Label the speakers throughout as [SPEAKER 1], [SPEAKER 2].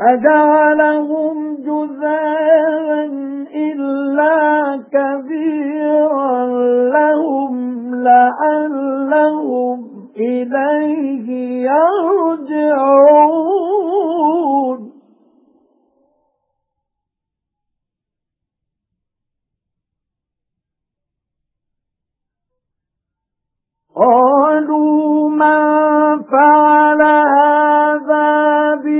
[SPEAKER 1] فَجَعَلَهُمْ جُذَاذًا إِلَّا كَبِيرًا لَهُمْ لَعَلَّهُمْ إِلَيْهِ يَرْجِعُونَ. قَالُوا مَنْ فَعَلَ هَذَا بِآلِهَتِنَا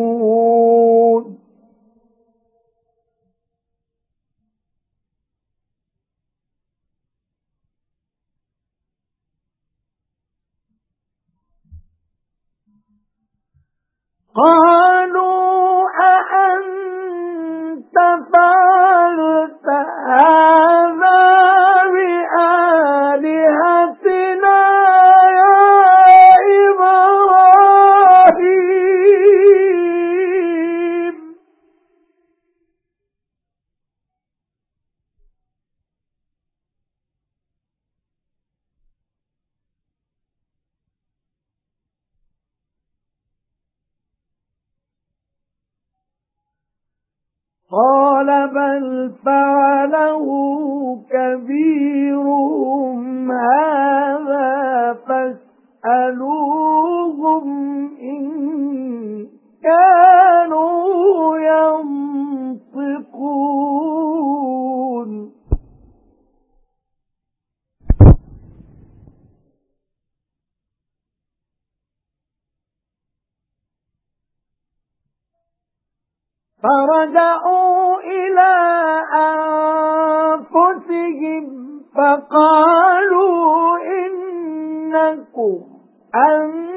[SPEAKER 1] يَشْهَدُونَ قَالُوا قَالَ بَلْ فَعَلَهُ كَبِيرُهُمْ هَذَا فرجعوا إلى أنفسهم فقالوا إنكم أنتم